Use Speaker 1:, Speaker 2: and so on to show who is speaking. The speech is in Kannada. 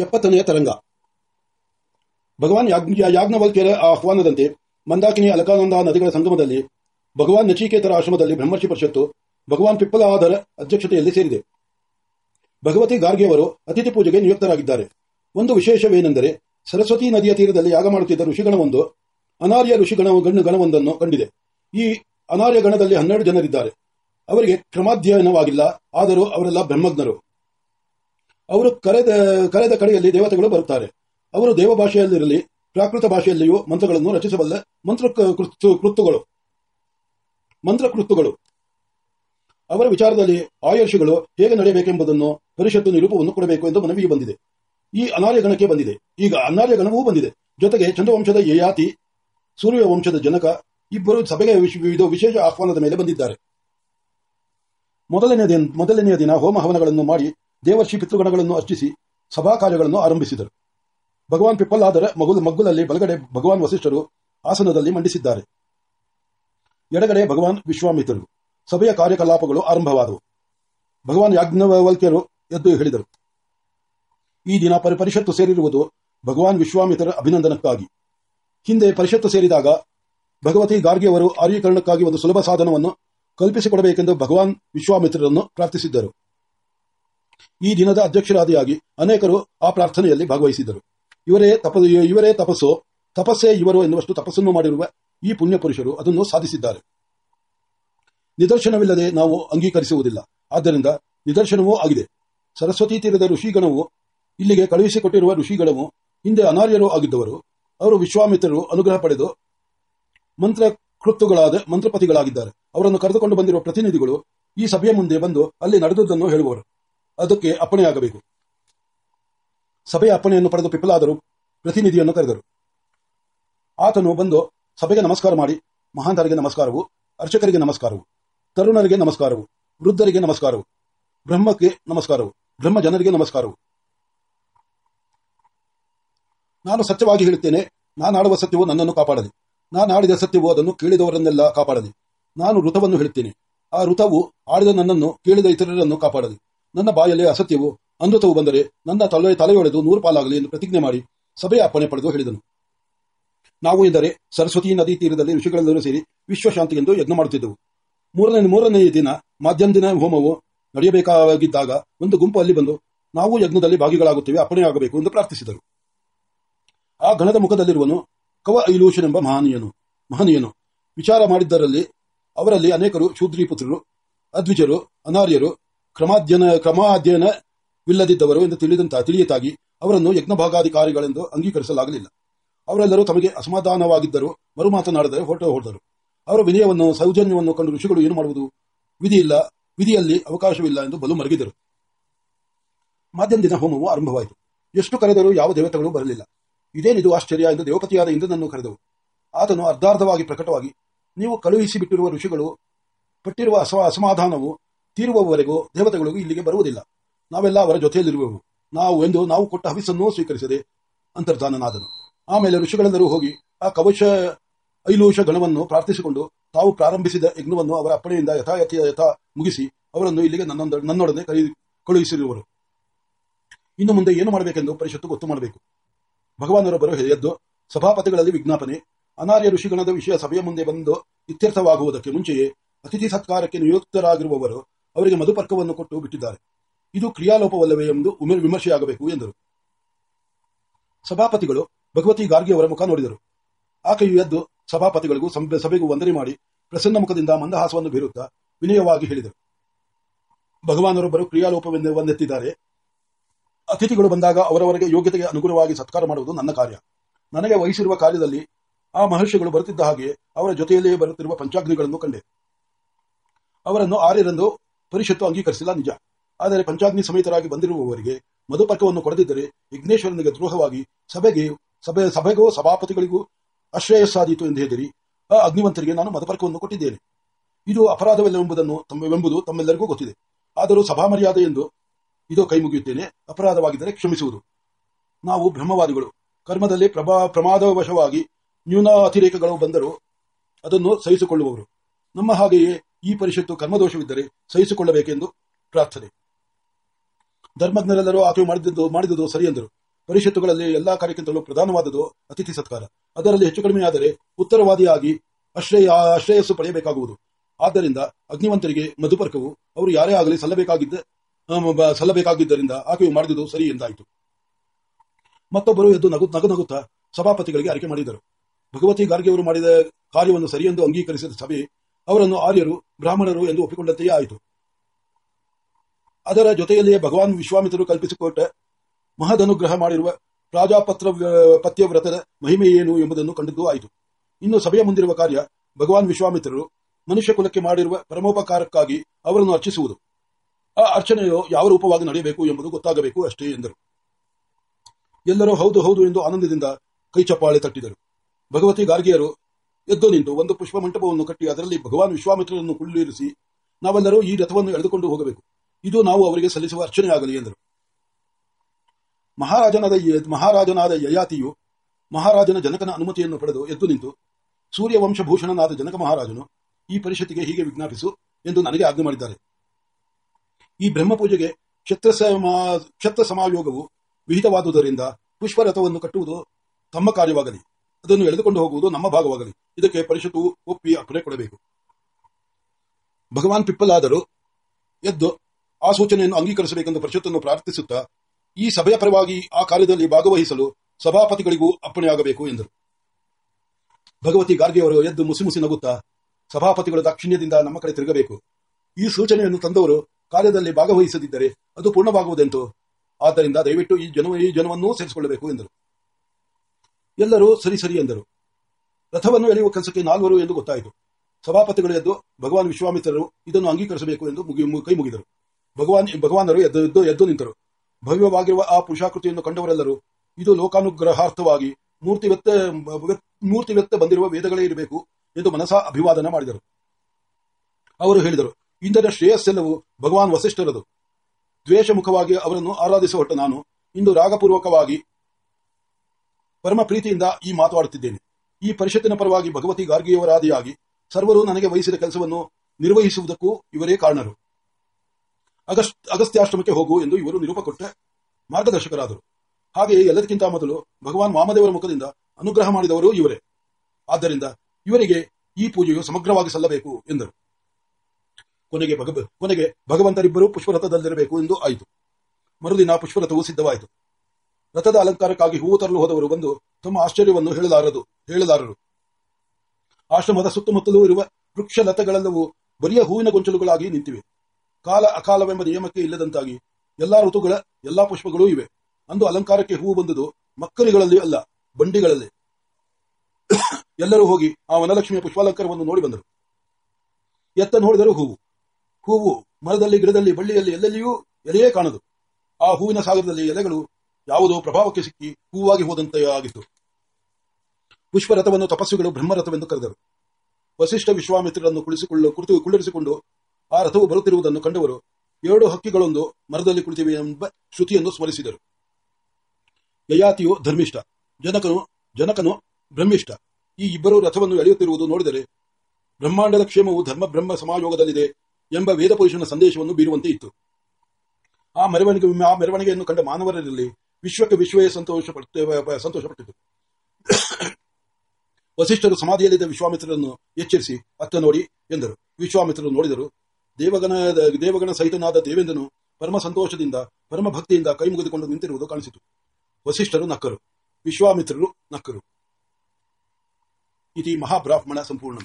Speaker 1: ಎಪ್ಪತ್ತನೆಯ ತರಂಗ. ಭಗವಾನ್ ಯಾಜ್ಞ- ಯಾಜ್ಞವಲ್ಕ್ಯರ ಆಹ್ವಾನದಂತೆ ಮಂದಾಕಿನಿ ಅಲಕಾನಂದ ನದಿಗಳ ಸಂಗಮದಲ್ಲಿ, ಭಗವಾನ್ ನಚಿಕೇತರ ಆಶ್ರಮದಲ್ಲಿ ಬ್ರಹ್ಮರ್ಷಿ ಪರಿಷತ್ತು, ಭಗವಾನ್ ಪಿಪ್ಪಲಾದರ ಅಧ್ಯಕ್ಷತೆಯಲ್ಲಿ ಸೇರಿದೆ. ಭಗವತಿ ಗಾರ್ಗಿಯವರು ಅತಿಥಿ ಪೂಜೆಗೆ ನಿಯುಕ್ತರಾಗಿದ್ದಾರೆ. ಒಂದು ವಿಶೇಷವೇನೆಂದರೆ ಸರಸ್ವತಿ ನದಿಯ ತೀರದಲ್ಲಿ ಯಾಗ ಮಾಡುತ್ತಿದ್ದ ಋಷಿಗಣವೊಂದು, ಅನಾರ್ಯ ಋಷಿಗಣ ಗಣ ಗಣವೊಂದನ್ನು ಕಂಡಿದೆ. ಈ ಅನಾರ್ಯ ಗಣದಲ್ಲಿ ಹನ್ನೆರಡು ಜನರಿದ್ದಾರೆ. ಅವರಿಗೆ ಕ್ರಮಾಧ್ಯಯನವಾಗಿಲ್ಲ, ಆದರೂ ಅವರೆಲ್ಲ ಬ್ರಹ್ಮಜ್ಞರು. ಅವರು ಕರೆದ ಕರೆದ ಕಡೆಯಲ್ಲಿ ದೇವತೆಗಳು ಬರುತ್ತಾರೆ. ಅವರು ದೇವ ಭಾಷೆಯಲ್ಲಿರಲಿ ಪ್ರಾಕೃತ ಭಾಷೆಯಲ್ಲಿಯೂ ಮಂತ್ರಗಳನ್ನು ರಚಿಸಬಲ್ಲ ಮಂತ್ರ ಕೃತ್ತು- ಕೃತ್ತುಗಳು. ಮಂತ್ರಕೃತ್ತುಗಳು ಅವರ ವಿಚಾರದಲ್ಲಿ ಆಯರ್ಷಿಗಳು ಹೇಗೆ ನಡೆಯಬೇಕೆಂಬುದನ್ನು ಪರಿಷತ್ತು ನಿರೂಪವನ್ನು ಕೊಡಬೇಕು ಎಂದು ಮನವಿ ಬಂದಿದೆ. ಈ ಅನಾರ್ಯ ಗಣಕ್ಕೆ ಬಂದಿದೆ. ಈಗ ಅನಾರ್ಯ ಗಣವೂ ಬಂದಿದೆ. ಜೊತೆಗೆ ಚಂದ್ರವಂಶದ ಯಯಾತಿ ಸೂರ್ಯ ವಂಶದ ಜನಕ, ಇಬ್ಬರು ಸಭೆಗೆ ಇದು ವಿಶೇಷ ಆಹ್ವಾನದ ಮೇಲೆ ಬಂದಿದ್ದಾರೆ. ಮೊದಲನೆಯ ದಿನ ಮೊದಲನೆಯ ದಿನ ಹೋಮ ಹವನಗಳನ್ನು ಮಾಡಿ ದೇವರ್ಷಿ ಪಿತೃಗಣಗಳನ್ನು ಅರ್ಚಿಸಿ ಸಭಾ ಕಾರ್ಯಗಳನ್ನು ಆರಂಭಿಸಿದರು. ಭಗವಾನ್ ಪಿಪ್ಪಲಾದರ ಮಗುಲ್ ಮಗ್ಗುಲಲ್ಲಿ ಬಲಗಡೆ ಭಗವಾನ್ ವಸಿಷ್ಠರು ಆಸನದಲ್ಲಿ ಮಂಡಿಸಿದ್ದಾರೆ. ಎಡಗಡೆ ಭಗವಾನ್ ವಿಶ್ವಾಮಿತ್ರರು. ಸಭೆಯ ಕಾರ್ಯಕಲಾಪಗಳು ಆರಂಭವಾದವು. ಭಗವಾನ್ ಯಾಜ್ಞವಲ್ಕ್ಯರು ಎದ್ದು ಹೇಳಿದರು. ಈ ದಿನ ಪರಿ- ಪರಿಷತ್ತು ಸೇರಿರುವುದು ಭಗವಾನ್ ವಿಶ್ವಾಮಿತ್ರರ ಅಭಿನಂದನಕ್ಕಾಗಿ. ಹಿಂದೆ ಪರಿಷತ್ತು ಸೇರಿದಾಗ ಭಗವತಿ ಗಾರ್ಗಿಯವರು ಆರ್ಯೀಕರಣಕ್ಕಾಗಿ ಒಂದು ಸುಲಭ ಸಾಧನವನ್ನು ಕಲ್ಪಿಸಿಕೊಡಬೇಕೆಂದು ಭಗವಾನ್ ವಿಶ್ವಾಮಿತ್ರರನ್ನು ಪ್ರಾರ್ಥಿಸಿದ್ದರು. ಈ ದಿನದ ಅಧ್ಯಕ್ಷರಾದಿಯಾಗಿ ಅನೇಕರು ಆ ಪ್ರಾರ್ಥನೆಯಲ್ಲಿ ಭಾಗವಹಿಸಿದರು ಇವರೇ ತಪ ಇವರೇ ತಪಸ್ಸು, ತಪಸ್ಸೇ ಇವರು ಎನ್ನುವಷ್ಟು ತಪಸ್ಸನ್ನು ಮಾಡಿರುವ ಈ ಪುಣ್ಯ ಪುರುಷರು ಅದನ್ನು ಸಾಧಿಸಿದ್ದಾರೆ. ನಿದರ್ಶನವಿಲ್ಲದೆ ನಾವು ಅಂಗೀಕರಿಸುವುದಿಲ್ಲ. ಆದ್ದರಿಂದ ನಿದರ್ಶನವೂ ಆಗಿದೆ. ಸರಸ್ವತಿ ತೀರದ ಋಷಿಗಣವು ಇಲ್ಲಿಗೆ ಕಳುಹಿಸಿಕೊಟ್ಟಿರುವ ಋಷಿಗಣವು ಹಿಂದೆ ಅನಾರ್ಯರು ಆಗಿದ್ದವರು, ಅವರು ವಿಶ್ವಾಮಿತ್ರರು ಅನುಗ್ರಹ ಪಡೆದು ಮಂತ್ರ ಕೃತ್ತುಗಳಾದ ಮಂತ್ರಪತಿಗಳಾಗಿದ್ದಾರೆ. ಅವರನ್ನು ಕರೆದುಕೊಂಡು ಬಂದಿರುವ ಪ್ರತಿನಿಧಿಗಳು ಈ ಸಭೆಯ ಮುಂದೆ ಬಂದು ಅಲ್ಲಿ ನಡೆದುದನ್ನು ಹೇಳುವವರು. ಅದಕ್ಕೆ ಅಪ್ಪಣೆಯಾಗಬೇಕು ಸಭೆಯ ಅಪ್ಪಣೆಯನ್ನು ಪಡೆದು ಪಿಪ್ಪಲಾದರೂ ಪ್ರತಿನಿಧಿಯನ್ನು ಕರೆದರು. ಆತನು ಬಂದು ಸಭೆಗೆ ನಮಸ್ಕಾರ ಮಾಡಿ, ಮಹಾಂತರಿಗೆ ನಮಸ್ಕಾರವು, ಅರ್ಚಕರಿಗೆ ನಮಸ್ಕಾರವು, ತರುಣರಿಗೆ ನಮಸ್ಕಾರವು, ವೃದ್ಧರಿಗೆ ನಮಸ್ಕಾರವು, ಬ್ರಹ್ಮಕ್ಕೆ ನಮಸ್ಕಾರವು ಬ್ರಹ್ಮ ಜನರಿಗೆ ನಮಸ್ಕಾರವು. ನಾನು ಸತ್ಯವಾಗಿ ಹೇಳುತ್ತೇನೆ ನಾನಾಡುವ ಸತ್ಯವು ನನ್ನನ್ನು ಕಾಪಾಡಲಿ. ನಾನಾಡಿದ ಸತ್ಯವು ಅದನ್ನು ಕೇಳಿದವರನ್ನೆಲ್ಲ ಕಾಪಾಡಲಿ. ನಾನು ಋತವನ್ನು ಹೇಳುತ್ತೇನೆ. ಆ ಋತವು ಆಡಿದ ನನ್ನನ್ನು ಕೇಳಿದ ಇತರರನ್ನು ಕಾಪಾಡಲಿ. ನನ್ನ ಬಾಯಲ್ಲಿ ಅಸತ್ಯವು ಅಮೃತವು ಬಂದರೆ ನನ್ನ ತಲೆ, ತಲೆಯೊಡೆದು ನೂರು ಪಾಲಾಗಲಿ ಎಂದು ಪ್ರತಿಜ್ಞೆ ಮಾಡಿ ಸಭೆಯ ಅಪ್ಪಣೆ ಪಡೆದು ಹೇಳಿದನು. ನಾವು ಎಂದರೆ ಸರಸ್ವತಿ ನದಿ ತೀರದಲ್ಲಿ ಋಷಿಗಳೆಲ್ಲರೂ ಸೇರಿ ವಿಶ್ವಶಾಂತಿ ಎಂದು ಯಜ್ಞ ಮಾಡುತ್ತಿದ್ದೆವು. ಮೂರನೇ ಮೂರನೆಯ ದಿನ ಮಾಧ್ಯಮ ದಿನ ಹೋಮವು ನಡೆಯಬೇಕಾಗಿದ್ದಾಗ ಒಂದು ಗುಂಪು ಅಲ್ಲಿ ಬಂದು ನಾವು ಯಜ್ಞದಲ್ಲಿ ಭಾಗಿಗಳಾಗುತ್ತೇವೆ, ಅಪ್ಪಣೆಯಾಗಬೇಕು ಎಂದು ಪ್ರಾರ್ಥಿಸಿದರು. ಆ ಗಣದ ಮುಖದಲ್ಲಿರುವನು ಕವ ಐಲೂಷನ್ ಎಂಬ ಮಹನೀಯನು ಮಹನೀಯನು. ವಿಚಾರ ಮಾಡಿದ್ದರಲ್ಲಿ ಅವರಲ್ಲಿ ಅನೇಕರು ಶೂದ್ರಿ ಪುತ್ರರು ಅದ್ವಿಜರು, ಅನಾರ್ಯರು ಕ್ರಮಾಧ್ಯಯನ ಕ್ರಮಾಧ್ಯಯನವಿಲ್ಲದಿದ್ದವರು ಎಂದು ತಿಳಿದಂತ, ತಿಳಿಯತಾಗಿ ಅವರನ್ನು ಯಜ್ಞಭಾಗಾಧಿಕಾರಿಗಳೆಂದು ಅಂಗೀಕರಿಸಲಾಗಲಿಲ್ಲ. ಅವರೆಲ್ಲರೂ ತಮಗೆ ಅಸಮಾಧಾನವಾಗಿದ್ದರು ಮರು ಮಾತನಾಡದೆ ಹೊರಟು ಹೋದರು. ಅವರ ವಿನಯವನ್ನು, ಸೌಜನ್ಯವನ್ನು ಕಂಡು ಋಷಿಗಳು ಏನು ಮಾಡುವುದು? ವಿಧಿ ಇಲ್ಲ ವಿಧಿಯಲ್ಲಿ ಅವಕಾಶವಿಲ್ಲ ಎಂದು ಬಲು ಮರಗಿದರು. ಮಾಧ್ಯಮ ದಿನ ಹೋಮವು ಆರಂಭವಾಯಿತು. ಎಷ್ಟು ಕರೆದರೂ ಯಾವ ದೇವತೆಗಳು ಬರಲಿಲ್ಲ. ಇದೇನಿದು ಆಶ್ಚರ್ಯ ಎಂದು ದೇವಪತಿಯಾದ ಇಂದ್ರನನ್ನು ಕರೆದವು. ಆತನು ಅರ್ಧಾರ್ಧವಾಗಿ ಪ್ರಕಟವಾಗಿ, ನೀವು ಕಳುಹಿಸಿ ಬಿಟ್ಟಿರುವ ಋಷಿಗಳು ಪಟ್ಟಿರುವ ಅಸ ಅಸಮಾಧಾನವು ತೀರುವವರೆಗೂ ದೇವತೆಗಳಿಗೂ ಇಲ್ಲಿಗೆ ಬರುವುದಿಲ್ಲ. ನಾವೆಲ್ಲ ಅವರ ಜೊತೆಯಲ್ಲಿರುವೆವು. ನಾವು ಎಂದು ನಾವು ಕೊಟ್ಟ ಹವಿಸನ್ನು ಸ್ವೀಕರಿಸದೆ ಅಂತರ್ಧಾನನಾದನು ಆಮೇಲೆ ಋಷಿಗಳೆಲ್ಲರೂ ಹೋಗಿ ಆ ಕವಚ ಐಲೂಷ ಗಣವನ್ನು ಪ್ರಾರ್ಥಿಸಿಕೊಂಡು ತಾವು ಪ್ರಾರಂಭಿಸಿದ ಯಜ್ಞವನ್ನು ಅವರ ಅಪ್ಪಣೆಯಿಂದ ಯಥಾಯಥ ಯಥಾ ಮುಗಿಸಿ ಅವರನ್ನು ಇಲ್ಲಿಗೆ ನನ್ನೊಂದ, ನನ್ನೊಡನೆ ಕೈ ಕಳುಹಿಸಿರುವರು. ಇನ್ನು ಮುಂದೆ ಏನು ಮಾಡಬೇಕೆಂದು ಪರಿಷತ್ತು ಗೊತ್ತು ಮಾಡಬೇಕು. ಭಗವಾನರೊಬ್ಬರು ಎದ್ದು ಸಭಾಪತಿಗಳಲ್ಲಿ ವಿಜ್ಞಾಪನೆ, ಅನಾರ್ಯ ಋಷಿಗಣದ ವಿಷಯ ಸಭೆಯ ಮುಂದೆ ಬಂದು ಇತ್ಯರ್ಥವಾಗುವುದಕ್ಕೆ ಮುಂಚೆಯೇ ಅತಿಥಿ ಸತ್ಕಾರಕ್ಕೆ ನಿಯುಕ್ತರಾಗಿರುವವರು ಅವರಿಗೆ ಮಧುಪರ್ಕವನ್ನು ಕೊಟ್ಟು ಬಿಟ್ಟಿದ್ದಾರೆ. ಇದು ಕ್ರಿಯಾಲೋಪವಲ್ಲವೇ ಎಂದು ವಿಮರ್ಶೆಯಾಗಬೇಕು ಎಂದರು. ಸಭಾಪತಿಗಳು ಭಗವತಿ ಗಾರ್ಗಿಯವರ ಮುಖ ನೋಡಿದರು. ಆಕೆಯು ಎದ್ದು ಸಭಾಪತಿಗಳಿಗೂ ಸಭೆ- ಸಭೆಗೂ ವಂದನೆ ಮಾಡಿ ಪ್ರಸನ್ನ ಮುಖದಿಂದ ಮಂದಹಾಸವನ್ನು ಬೀರುತ್ತಾ ವಿನಯವಾಗಿ ಹೇಳಿದರು. ಭಗವಾನರೊಬ್ಬರು ಕ್ರಿಯಾಲೋಪವೆಂದು ಒಂದೆತ್ತಿದ್ದಾರೆ. ಅತಿಥಿಗಳು ಬಂದಾಗ ಅವರವರಿಗೆ ಯೋಗ್ಯತೆಗೆ ಅನುಗುಣವಾಗಿ ಸತ್ಕಾರ ಮಾಡುವುದು ನನ್ನ ಕಾರ್ಯ. ನನಗೆ ವಹಿಸಿರುವ ಕಾರ್ಯದಲ್ಲಿ ಆ ಮಹರ್ಷಿಗಳು ಬರುತ್ತಿದ್ದ ಹಾಗೆ ಅವರ ಜೊತೆಯಲ್ಲಿಯೇ ಬರುತ್ತಿರುವ ಪಂಚಾಗ್ನಿಗಳನ್ನು ಕಂಡೆ. ಅವರನ್ನು ಆರ್ಯರೆಂದು ಪರಿಷತ್ತು ಅಂಗೀಕರಿಸಿಲ್ಲ ನಿಜ. ಆದರೆ ಪಂಚಾಗ್ನಿ ಸಮೇತರಾಗಿ ಬಂದಿರುವವರಿಗೆ ಮಧುಪರ್ಕವನ್ನು ಕೊಡದಿದ್ದರೆ ವಿಘ್ನೇಶ್ವರನಿಗೆ ದ್ರೋಹವಾಗಿ ಸಭೆಗೆ, ಸಭೆ, ಸಭೆಗೂ ಸಭಾಪತಿಗಳಿಗೂ ಅಶ್ರೇಯಸ್ಸಾದೀತು ಎಂದು ಹೆದರಿ ಆ ಅಗ್ನಿವಂತರಿಗೆ ನಾನು ಮಧುಪರ್ಕವನ್ನು ಕೊಟ್ಟಿದ್ದೇನೆ. ಇದು ಅಪರಾಧವಿಲ್ಲವೆಂಬುದನ್ನು ತಮ್ಮೆಂಬುದು ತಮ್ಮೆಲ್ಲರಿಗೂ ಗೊತ್ತಿದೆ. ಆದರೂ ಸಭಾ ಮರ್ಯಾದೆ ಎಂದು ಇದು ಕೈ ಮುಗಿಯುತ್ತೇನೆ ಅಪರಾಧವಾಗಿದ್ದರೆ ಕ್ಷಮಿಸುವುದು. ನಾವು ಬ್ರಹ್ಮವಾದಿಗಳು. ಕರ್ಮದಲ್ಲಿ ಪ್ರಭಾ, ಪ್ರಮಾದವಶವಾಗಿ ನ್ಯೂನ ಅತಿರೇಕಗಳು ಬಂದರೂ ಅದನ್ನು ಸಹಿಸಿಕೊಳ್ಳುವವರು. ನಮ್ಮ ಹಾಗೆಯೇ ಈ ಪರಿಷತ್ತು ಕರ್ಮದೋಷವಿದ್ದರೆ ಸಹಿಸಿಕೊಳ್ಳಬೇಕೆಂದು ಪ್ರಾರ್ಥನೆ. ಧರ್ಮಜ್ಞರೆಲ್ಲರೂ ಆಕೆ ಮಾಡಿದ್ದು, ಮಾಡಿದುದು ಸರಿ ಎಂದರು. ಪರಿಷತ್ತುಗಳಲ್ಲಿ ಎಲ್ಲಾ ಕಾರ್ಯಕ್ಕಿಂತಲೂ ಪ್ರಧಾನವಾದದ್ದು ಅತಿಥಿ ಸತ್ಕಾರ. ಅದರಲ್ಲಿ ಹೆಚ್ಚು ಕಡಿಮೆಯಾದರೆ ಉತ್ತರವಾದಿಯಾಗಿ ಆಶ್ರಯ, ಆಶ್ರಯಸ್ಸು ಪಡೆಯಬೇಕಾಗುವುದು. ಆದ್ದರಿಂದ ಅಗ್ನಿವಂತರಿಗೆ ಮಧುಪರ್ಕವು, ಅವರು ಯಾರೇ ಆಗಲಿ ಸಲ್ಲಬೇಕಾಗಿದ್ದ ಸಲ್ಲಬೇಕಾಗಿದ್ದರಿಂದ ಆಕೆಯು ಮಾಡಿದುದು ಸರಿ ಎಂದಾಯಿತು. ಮತ್ತೊಬ್ಬರು ಎದ್ದು ನಗು ನಗು, ನಗುತ್ತಾ ಸಭಾಪತಿಗಳಿಗೆ ಆಯ್ಕೆ ಮಾಡಿದರು. ಭಗವತಿ ಗಾರ್ಗೆಯವರು ಮಾಡಿದ ಕಾರ್ಯವನ್ನು ಸರಿಯೆಂದು ಅಂಗೀಕರಿಸಿದ ಸಭೆ ಅವರನ್ನು ಆರ್ಯರು, ಬ್ರಾಹ್ಮಣರು ಎಂದು ಒಪ್ಪಿಕೊಂಡಂತೆಯೇ ಆಯಿತು. ಅದರ ಜೊತೆಯಲ್ಲಿಯೇ ಭಗವಾನ್ ವಿಶ್ವಾಮಿತ್ರರು ಕಲ್ಪಿಸಿಕೊಟ್ಟ ಮಹದನುಗ್ರಹ ಮಾಡಿರುವ ಪ್ರಾಜಾಪತ್ರ ವ್ಯ- ಪತ್ಯವ್ರತದ ಮಹಿಮೆ ಏನು ಎಂಬುದನ್ನು ಕಂಡದ್ದು ಆಯಿತು. ಇನ್ನು ಸಭೆಯ ಮುಂದಿರುವ ಕಾರ್ಯ ಭಗವಾನ್ ವಿಶ್ವಾಮಿತ್ರರು ಮನುಷ್ಯ ಕುಲಕ್ಕೆ ಮಾಡಿರುವ ಪರಮೋಪಕಾರಕ್ಕಾಗಿ ಅವರನ್ನು ಅರ್ಚಿಸುವುದು. ಆ ಅರ್ಚನೆಯು ಯಾವ ರೂಪವಾಗಿ ನಡೆಯಬೇಕು ಎಂಬುದು ಗೊತ್ತಾಗಬೇಕು ಅಷ್ಟೇ ಎಂದರು. ಎಲ್ಲರೂ ಹೌದು ಹೌದು ಎಂದು ಆನಂದದಿಂದ ಕೈಚಪ್ಪಾಳೆ ತಟ್ಟಿದರು. ಭಗವತಿ ಗಾರ್ಗಿಯರು ಎದ್ದು ನಿಂತು ಒಂದು ಪುಷ್ಪ ಮಂಟಪವನ್ನು ಕಟ್ಟಿ ಅದರಲ್ಲಿ ಭಗವಾನ್ ವಿಶ್ವಾಮಿತ್ರರನ್ನು ಕುಳ್ಳಿರಿಸಿ ನಾವೆಲ್ಲರೂ ಈ ರಥವನ್ನು ಎಳೆದುಕೊಂಡು ಹೋಗಬೇಕು. ಇದು ನಾವು ಅವರಿಗೆ ಸಲ್ಲಿಸುವ ಅರ್ಚನೆಯಾಗಲಿ ಎಂದರು. ಮಹಾರಾಜನಾದ ಮಹಾರಾಜನಾದ ಯಯಾತಿಯು ಮಹಾರಾಜನ ಜನಕನ ಅನುಮತಿಯನ್ನು ಪಡೆದು ಎದ್ದು ನಿಂತು ಸೂರ್ಯವಂಶಭೂಷಣನಾದ ಜನಕ ಮಹಾರಾಜನು ಈ ಪರಿಷತ್ತಿಗೆ ಹೀಗೆ ವಿಜ್ಞಾಪಿಸು ಎಂದು ನನಗೆ ಆಜ್ಞೆ ಮಾಡಿದ್ದಾರೆ. ಈ ಬ್ರಹ್ಮಪೂಜೆಗೆ ಕ್ಷತ್ರ ಕ್ಷತ್ರ ಸಮಾಯೋಗವು ವಿಹಿತವಾದುದರಿಂದ ಪುಷ್ಪರಥವನ್ನು ಕಟ್ಟುವುದು ತಮ್ಮ ಕಾರ್ಯವಾಗಲಿ. ಅದನ್ನು ಎಳೆದುಕೊಂಡು ಹೋಗುವುದು ನಮ್ಮ ಭಾಗವಾಗಲಿ. ಇದಕ್ಕೆ ಪರಿಷತ್ತು ಒಪ್ಪಿ ಅಪ್ಪಣೆ ಕೊಡಬೇಕು. ಭಗವಾನ್ ಪಿಪ್ಪಲಾದರು ಎದ್ದು ಆ ಸೂಚನೆಯನ್ನು ಅಂಗೀಕರಿಸಬೇಕೆಂದು ಪರಿಷತ್ತನ್ನು ಪ್ರಾರ್ಥಿಸುತ್ತಾ ಈ ಸಭೆಯ ಪರವಾಗಿ ಆ ಕಾರ್ಯದಲ್ಲಿ ಭಾಗವಹಿಸಲು ಸಭಾಪತಿಗಳಿಗೂ ಅಪ್ಪಣೆಯಾಗಬೇಕು ಎಂದರು. ಭಗವತಿ ಗಾರ್ಗೆಯವರು ಎದ್ದು ಮುಸಿ ಮುಸಿ ನಗುತ್ತಾ ಸಭಾಪತಿಗಳು ದಾಕ್ಷಿಣ್ಯದಿಂದ ನಮ್ಮ ಕಡೆ ತಿರುಗಬೇಕು. ಈ ಸೂಚನೆಯನ್ನು ತಂದವರು ಕಾರ್ಯದಲ್ಲಿ ಭಾಗವಹಿಸದಿದ್ದರೆ ಅದು ಪೂರ್ಣವಾಗುವುದೆಂತು? ಆದ್ದರಿಂದ ದಯವಿಟ್ಟು ಈ ಜನ ಈ ಜನವನ್ನೂ ಸೇರಿಸಿಕೊಳ್ಳಬೇಕು ಎಂದರು. ಎಲ್ಲರೂ ಸರಿ ಸರಿ ಎಂದರು. ರಥವನ್ನು ಎಳೆಯುವ ಕೆಲಸಕ್ಕೆ ನಾಲ್ವರು ಎಂದು ಗೊತ್ತಾಯಿತು. ಸಭಾಪತಿಗಳು ಎದ್ದು ಭಗವಾನ್ ವಿಶ್ವಾಮಿತ್ರರು ಇದನ್ನು ಅಂಗೀಕರಿಸಬೇಕು ಎಂದು ಮುಗಿ ಕೈ ಮುಗಿದರು. ಭಗವಾನ್ ಭಗವಾನರು ಎದ್ದು ಎದ್ದು ನಿಂತರು. ಭವ್ಯವಾಗಿರುವ ಆ ಪುರುಷಾಕೃತಿಯನ್ನು ಕಂಡವರೆಲ್ಲರೂ, ಇದು ಲೋಕಾನುಗ್ರಹಾರ್ಥವಾಗಿ ಮೂರ್ತಿವೆತ್ತ ಮೂರ್ತಿವೆತ್ತ ಬಂದಿರುವ ವೇದಗಳೇ ಇರಬೇಕು ಎಂದು ಮನಸಾ ಅಭಿವಾದನ ಮಾಡಿದರು. ಅವರು ಹೇಳಿದರು ಇಂದರ ಶ್ರೇಯಸ್ಸೆಲ್ಲವೂ ಭಗವಾನ್ ವಸಿಷ್ಠರದು. ದ್ವೇಷ ಮುಖವಾಗಿ ಅವರನ್ನು ಆರಾಧಿಸ ಹೊಟ್ಟ ನಾನು. ಇಂದು ರಾಗಪೂರ್ವಕವಾಗಿ ಪರಮ ಪ್ರೀತಿಯಿಂದ ಈ ಮಾತನಾಡುತ್ತಿದ್ದೇನೆ ಈ ಪರಿಷತ್ತಿನ ಪರವಾಗಿ ಭಗವತಿ ಗಾರ್ಗಿಯವರಾದಿಯಾಗಿ ಸರ್ವರು ನನಗೆ ವಹಿಸಿದ ಕೆಲಸವನ್ನು ನಿರ್ವಹಿಸುವುದಕ್ಕೂ ಇವರೇ ಕಾರಣರು. ಅಗಸ್ತ್ಯಾಶ್ರಮಕ್ಕೆ ಹೋಗು ಎಂದು ಇವರು ನಿರೂಪ ಕೊಟ್ಟ ಮಾರ್ಗದರ್ಶಕರಾದರು. ಹಾಗೆಯೇ ಎಲ್ಲದಕ್ಕಿಂತ ಮೊದಲು ಭಗವಾನ್ ವಾಮದೇವರ ಮುಖದಿಂದ ಅನುಗ್ರಹ ಮಾಡಿದವರು ಇವರೇ. ಆದ್ದರಿಂದ ಇವರಿಗೆ ಈ ಪೂಜೆಯು ಸಮಗ್ರವಾಗಿ ಸಲ್ಲಬೇಕು ಎಂದರು. ಕೊನೆಗೆ ಕೊನೆಗೆ ಭಗವಂತರಿಬ್ಬರು ಪುಷ್ಪರಥದಲ್ಲಿರಬೇಕು ಎಂದು ಆಯಿತು. ಮರುದಿನ ಪುಷ್ಪರಥವು ಸಿದ್ಧವಾಯಿತು. ರಥದ ಅಲಂಕಾರಕ್ಕಾಗಿ ಹೂವು ತರಲು ಹೋದವರು ಬಂದು ತಮ್ಮ ಆಶ್ಚರ್ಯವನ್ನು ಹೇಳಲಾರದು, ಹೇಳಲಾರರು. ಆಶ್ರಮದ ಸುತ್ತಮುತ್ತಲೂ ಇರುವ ವೃಕ್ಷ ಲತಗಳೆಲ್ಲವೂ ಬರಿಯ ಹೂವಿನ ಗೊಂಚಲುಗಳಾಗಿ ನಿಂತಿವೆ. ಕಾಲ ಅಕಾಲವೆಂಬ ನಿಯಮಕ್ಕೆ ಇಲ್ಲದಂತಾಗಿ ಎಲ್ಲಾ ಋತುಗಳ ಎಲ್ಲಾ ಪುಷ್ಪಗಳೂ ಇವೆ. ಅಂದು ಅಲಂಕಾರಕ್ಕೆ ಹೂವು ಬಂದುದು ಮಕ್ಕಳಿಗಳಲ್ಲಿ ಅಲ್ಲ, ಬಂಡಿಗಳಲ್ಲಿ. ಎಲ್ಲರೂ ಹೋಗಿ ಆ ವನಲಕ್ಷ್ಮಿಯ ಪುಷ್ಪಾಲಂಕಾರವನ್ನು ನೋಡಿ ಬಂದರು. ಎತ್ತ ನೋಡಿದರೂ ಹೂವು. ಹೂವು ಮರದಲ್ಲಿ, ಗಿಡದಲ್ಲಿ, ಬಳ್ಳಿಯಲ್ಲಿ ಎಲ್ಲೆಲ್ಲಿಯೂ ಎಲೆಯೇ ಕಾಣದು. ಆ ಹೂವಿನ ಸಾಗರದಲ್ಲಿ ಎಲೆಗಳು ಯಾವುದೋ ಪ್ರಭಾವಕ್ಕೆ ಸಿಕ್ಕಿ ಹೂವಾಗಿ ಹೋದಂತೆ ಆಗಿತ್ತು. ಪುಷ್ಪರಥವನ್ನು ತಪಸ್ಸುಗಳು ಬ್ರಹ್ಮರಥವೆಂದು ಕರೆದರು. ವಸಿಷ್ಠ ವಿಶ್ವಾಮಿತ್ರರನ್ನು ಕುಳಿಸಿಕೊಳ್ಳು, ಕುಳಿತು ಕುಳ್ಳರಿಸಿಕೊಂಡು ಆ ರಥವು ಬರುತ್ತಿರುವುದನ್ನು ಕಂಡವರು ಎರಡು ಹಕ್ಕಿಗಳೊಂದು ಮರದಲ್ಲಿ ಕುಳಿತಿವೆ ಎಂಬ ಶ್ರುತಿಯನ್ನು ಸ್ಮರಿಸಿದರು. ಯಯಾತಿಯು ಧರ್ಮಿಷ್ಠ, ಜನಕನು ಜನಕನು ಬ್ರಹ್ಮಿಷ್ಠ. ಈ ಇಬ್ಬರೂ ರಥವನ್ನು ಎಳೆಯುತ್ತಿರುವುದು ನೋಡಿದರೆ ಬ್ರಹ್ಮಾಂಡದ ಕ್ಷೇಮವು ಧರ್ಮ ಬ್ರಹ್ಮ ಸಮಾಯೋಗದಲ್ಲಿದೆ ಎಂಬ ವೇದಪುರುಷನ ಸಂದೇಶವನ್ನು ಬೀರುವಂತೆ ಇತ್ತು. ಆ ಮೆರವಣಿಗೆ, ಆ ಮೆರವಣಿಗೆಯನ್ನು ಕಂಡ ಮಾನವರಲ್ಲಿ ವಿಶ್ವಕ್ಕೆ ವಿಶ್ವವೇ ಸಂತೋಷ ಸಂತೋಷ ಪಟ್ಟಿತು ವಸಿಷ್ಠರು ಸಮಾಧಿಯಲ್ಲಿದ್ದ ವಿಶ್ವಾಮಿತ್ರರನ್ನು ಎಚ್ಚರಿಸಿ ಅತ್ತ ನೋಡಿ ಎಂದರು. ವಿಶ್ವಾಮಿತ್ರರು ನೋಡಿದರು, ದೇವಗಣ ದೇವಗಣ ಸಹಿತನಾದ ದೇವೇಂದ್ರನು ಪರಮ ಸಂತೋಷದಿಂದ, ಪರಮ ಭಕ್ತಿಯಿಂದ ಕೈ ಮುಗಿದುಕೊಂಡು ನಿಂತಿರುವುದು ಕಾಣಿಸಿತು. ವಸಿಷ್ಠರು ನಕ್ಕರು. ವಿಶ್ವಾಮಿತ್ರರು ನಕ್ಕರು. ಇತಿ ಮಹಾಬ್ರಾಹ್ಮಣ ಸಂಪೂರ್ಣ.